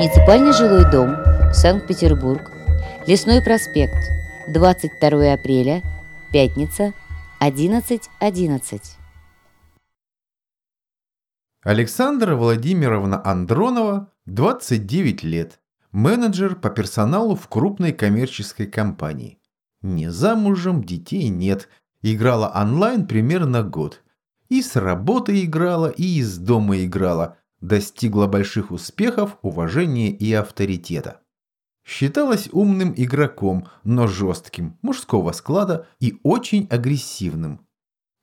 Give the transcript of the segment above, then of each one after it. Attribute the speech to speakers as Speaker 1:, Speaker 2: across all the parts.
Speaker 1: Муниципальный жилой дом, Санкт-Петербург, Лесной проспект, 22 апреля, пятница, 11.11. 11.
Speaker 2: Александра Владимировна Андронова, 29 лет, менеджер по персоналу в крупной коммерческой компании. Не замужем, детей нет, играла онлайн примерно год. И с работы играла, и из дома играла, достигла больших успехов, уважения и авторитета. Считалась умным игроком, но жестким, мужского склада и очень агрессивным.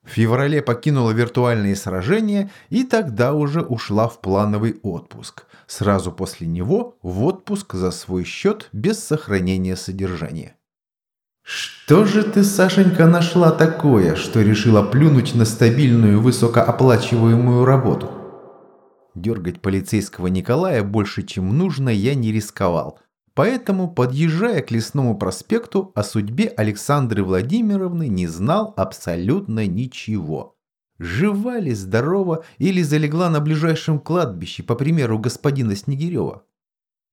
Speaker 2: В феврале покинула виртуальные сражения и тогда уже ушла в плановый отпуск. Сразу после него в отпуск за свой счет без сохранения содержания. «Что же ты, Сашенька, нашла такое, что решила плюнуть на стабильную высокооплачиваемую работу?» Дергать полицейского Николая больше, чем нужно, я не рисковал. Поэтому, подъезжая к Лесному проспекту, о судьбе Александры Владимировны не знал абсолютно ничего. Жива ли, здорова или залегла на ближайшем кладбище, по примеру господина Снегирева?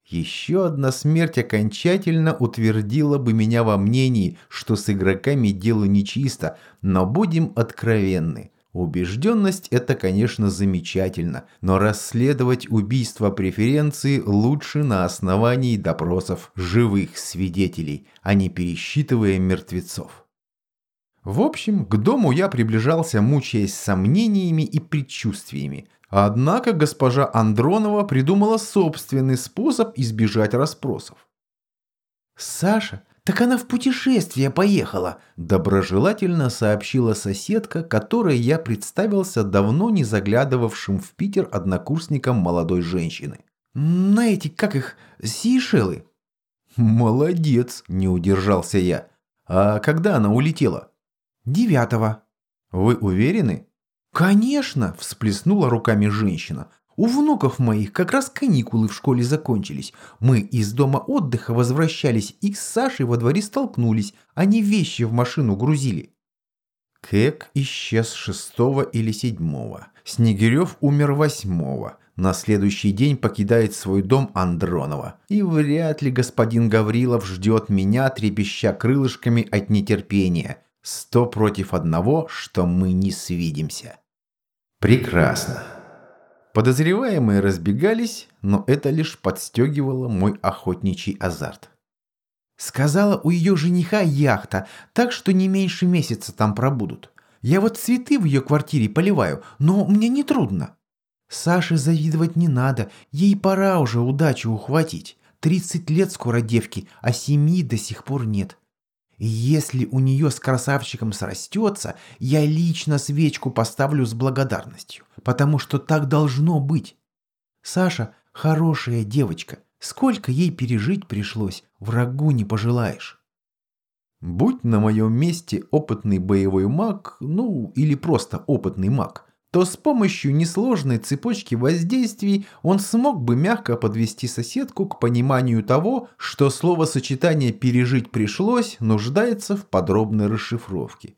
Speaker 2: Еще одна смерть окончательно утвердила бы меня во мнении, что с игроками дело нечисто, но будем откровенны. Убежденность – это, конечно, замечательно, но расследовать убийство преференции лучше на основании допросов живых свидетелей, а не пересчитывая мертвецов. В общем, к дому я приближался, мучаясь сомнениями и предчувствиями. Однако госпожа Андронова придумала собственный способ избежать расспросов. «Саша, «Так она в путешествие поехала», – доброжелательно сообщила соседка, которой я представился давно не заглядывавшим в Питер однокурсником молодой женщины. «На эти, как их, Сейшелы?» «Молодец», – не удержался я. «А когда она улетела?» «Девятого». «Вы уверены?» «Конечно!» – всплеснула руками женщина. У внуков моих как раз каникулы в школе закончились. Мы из дома отдыха возвращались и с Сашей во дворе столкнулись. Они вещи в машину грузили. Кэк исчез шестого или седьмого. Снегирев умер восьмого. На следующий день покидает свой дом Андронова. И вряд ли господин Гаврилов ждет меня, трепеща крылышками от нетерпения. Сто против одного, что мы не свидимся. Прекрасно. Подозреваемые разбегались, но это лишь подстегивало мой охотничий азарт. Сказала, у ее жениха яхта, так что не меньше месяца там пробудут. Я вот цветы в ее квартире поливаю, но мне не трудно. Саше завидовать не надо, ей пора уже удачу ухватить. Тридцать лет скоро девки, а семьи до сих пор нет. И если у нее с красавчиком срастется, я лично свечку поставлю с благодарностью, потому что так должно быть. Саша хорошая девочка, сколько ей пережить пришлось, врагу не пожелаешь. Будь на моем месте опытный боевой маг, ну или просто опытный маг, то с помощью несложной цепочки воздействий он смог бы мягко подвести соседку к пониманию того, что словосочетание «пережить пришлось» нуждается в подробной расшифровке.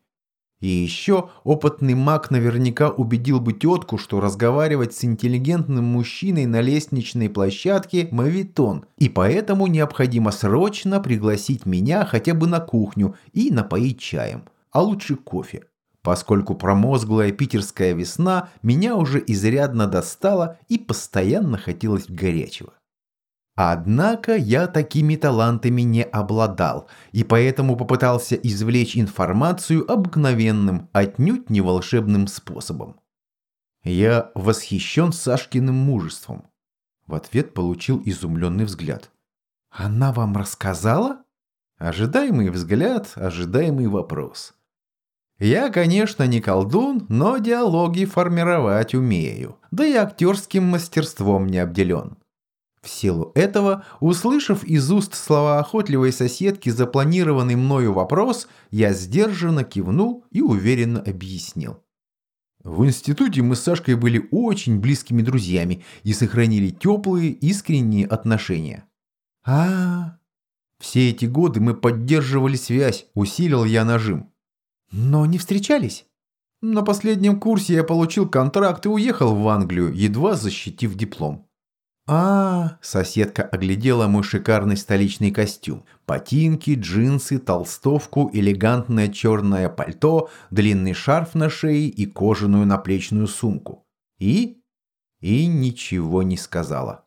Speaker 2: И еще опытный маг наверняка убедил бы тетку, что разговаривать с интеллигентным мужчиной на лестничной площадке – мавитон, и поэтому необходимо срочно пригласить меня хотя бы на кухню и напоить чаем, а лучше кофе поскольку промозглая питерская весна меня уже изрядно достала и постоянно хотелось горячего. Однако я такими талантами не обладал, и поэтому попытался извлечь информацию обыкновенным, отнюдь не волшебным способом. Я восхищен Сашкиным мужеством. В ответ получил изумленный взгляд. «Она вам рассказала?» Ожидаемый взгляд, ожидаемый вопрос. Я, конечно, не колдун, но диалоги формировать умею, да и актерским мастерством не обделен. В силу этого, услышав из уст слова охотливой соседки запланированный мною вопрос, я сдержанно кивнул и уверенно объяснил. В институте мы с Сашкой были очень близкими друзьями и сохранили теплые, искренние отношения. А, -а, а Все эти годы мы поддерживали связь, усилил я нажим. Но не встречались? На последнем курсе я получил контракт и уехал в Англию, едва защитив диплом. А, соседка оглядела мой шикарный столичный костюм. Ботинки, джинсы, толстовку, элегантное черное пальто, длинный шарф на шее и кожаную наплечную сумку. И? И ничего не сказала.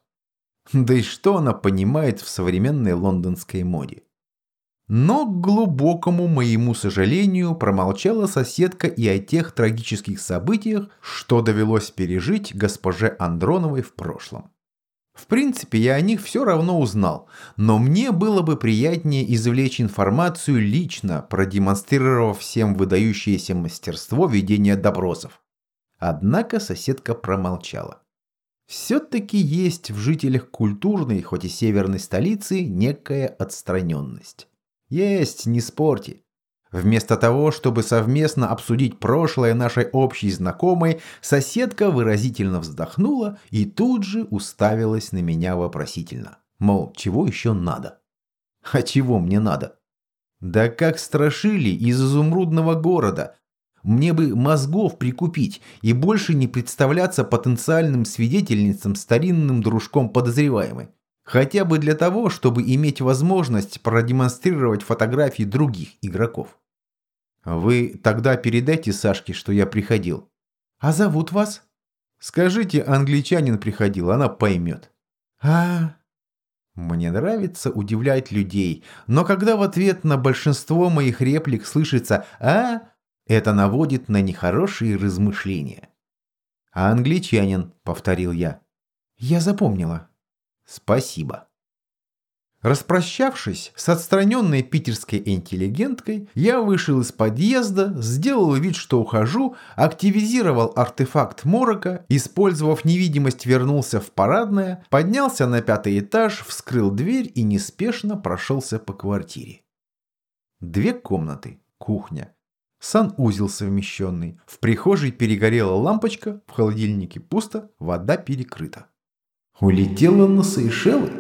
Speaker 2: Да и что она понимает в современной лондонской моде? Но, к глубокому моему сожалению, промолчала соседка и о тех трагических событиях, что довелось пережить госпоже Андроновой в прошлом. В принципе, я о них все равно узнал, но мне было бы приятнее извлечь информацию лично, продемонстрировав всем выдающееся мастерство ведения допросов. Однако соседка промолчала. Все-таки есть в жителях культурной, хоть и северной столицы, некая отстраненность. Есть, не спорьте. Вместо того, чтобы совместно обсудить прошлое нашей общей знакомой, соседка выразительно вздохнула и тут же уставилась на меня вопросительно. Мол, чего еще надо? А чего мне надо? Да как страшили из изумрудного города. Мне бы мозгов прикупить и больше не представляться потенциальным свидетельницам старинным дружком подозреваемой. Хотя бы для того, чтобы иметь возможность продемонстрировать фотографии других игроков. Вы тогда передайте Сашке, что я приходил. А зовут вас? Скажите, англичанин приходил, она поймет. А, мне нравится удивлять людей, но когда в ответ на большинство моих реплик слышится «а», это наводит на нехорошие размышления. «А англичанин», — повторил я. «Я запомнила», Спасибо. Распрощавшись с отстраненной питерской интеллигенткой, я вышел из подъезда, сделал вид, что ухожу, активизировал артефакт морока, использовав невидимость, вернулся в парадное, поднялся на пятый этаж, вскрыл дверь и неспешно прошелся по квартире. Две комнаты, кухня, санузел совмещенный, в прихожей перегорела лампочка, в холодильнике пусто, вода перекрыта. Улетела на Сейшелы?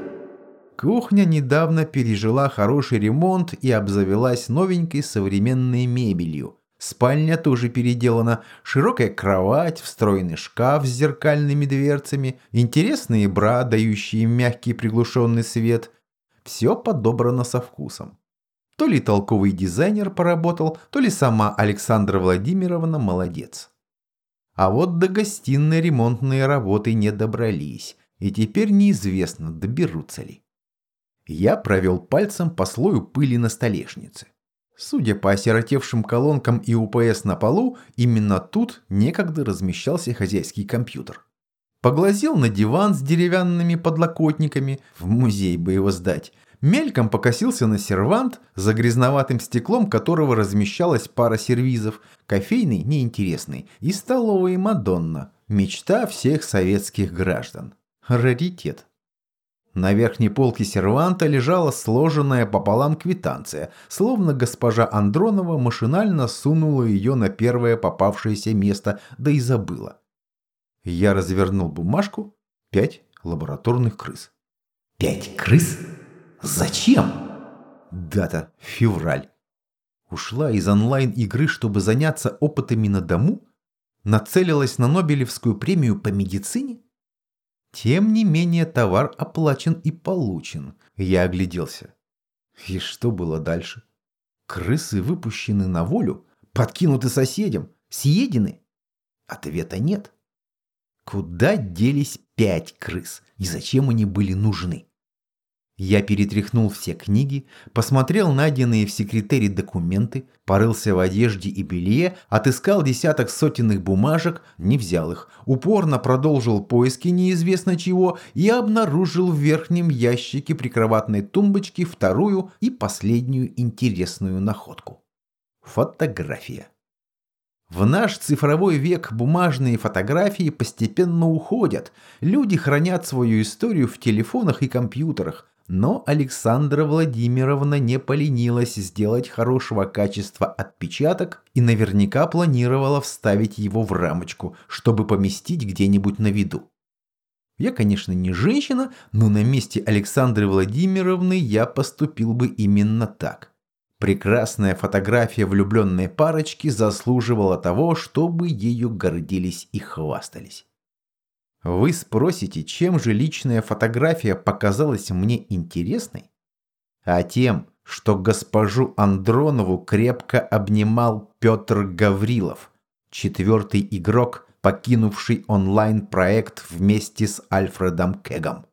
Speaker 2: Кухня недавно пережила хороший ремонт и обзавелась новенькой современной мебелью. Спальня тоже переделана, широкая кровать, встроенный шкаф с зеркальными дверцами, интересные бра, дающие мягкий приглушенный свет. Все подобрано со вкусом. То ли толковый дизайнер поработал, то ли сама Александра Владимировна молодец. А вот до гостиной ремонтные работы не добрались и теперь неизвестно, доберутся ли. Я провел пальцем по слою пыли на столешнице. Судя по осиротевшим колонкам и УПС на полу, именно тут некогда размещался хозяйский компьютер. Поглазел на диван с деревянными подлокотниками, в музей бы его сдать. Мельком покосился на сервант, за грязноватым стеклом которого размещалась пара сервизов, кофейный неинтересный и столовая Мадонна, мечта всех советских граждан. Раритет. На верхней полке серванта лежала сложенная пополам квитанция, словно госпожа Андронова машинально сунула ее на первое попавшееся место, да и забыла. Я развернул бумажку. Пять лабораторных крыс. Пять крыс? Зачем? Дата февраль. Ушла из онлайн-игры, чтобы заняться опытами на дому? Нацелилась на Нобелевскую премию по медицине? Тем не менее товар оплачен и получен. Я огляделся. И что было дальше? Крысы выпущены на волю? Подкинуты соседям? Съедены? Ответа нет. Куда делись пять крыс? И зачем они были нужны? Я перетряхнул все книги, посмотрел найденные в секретаре документы, порылся в одежде и белье, отыскал десяток сотенных бумажек, не взял их, упорно продолжил поиски неизвестно чего и обнаружил в верхнем ящике прикроватной тумбочки вторую и последнюю интересную находку. Фотография. В наш цифровой век бумажные фотографии постепенно уходят. Люди хранят свою историю в телефонах и компьютерах, но Александра Владимировна не поленилась сделать хорошего качества отпечаток и наверняка планировала вставить его в рамочку, чтобы поместить где-нибудь на виду. Я, конечно, не женщина, но на месте Александры Владимировны я поступил бы именно так. Прекрасная фотография влюбленной парочки заслуживала того, чтобы ею гордились и хвастались. Вы спросите, чем же личная фотография показалась мне интересной? А тем, что госпожу Андронову крепко обнимал Петр Гаврилов, четвертый игрок, покинувший онлайн-проект вместе с Альфредом Кегом.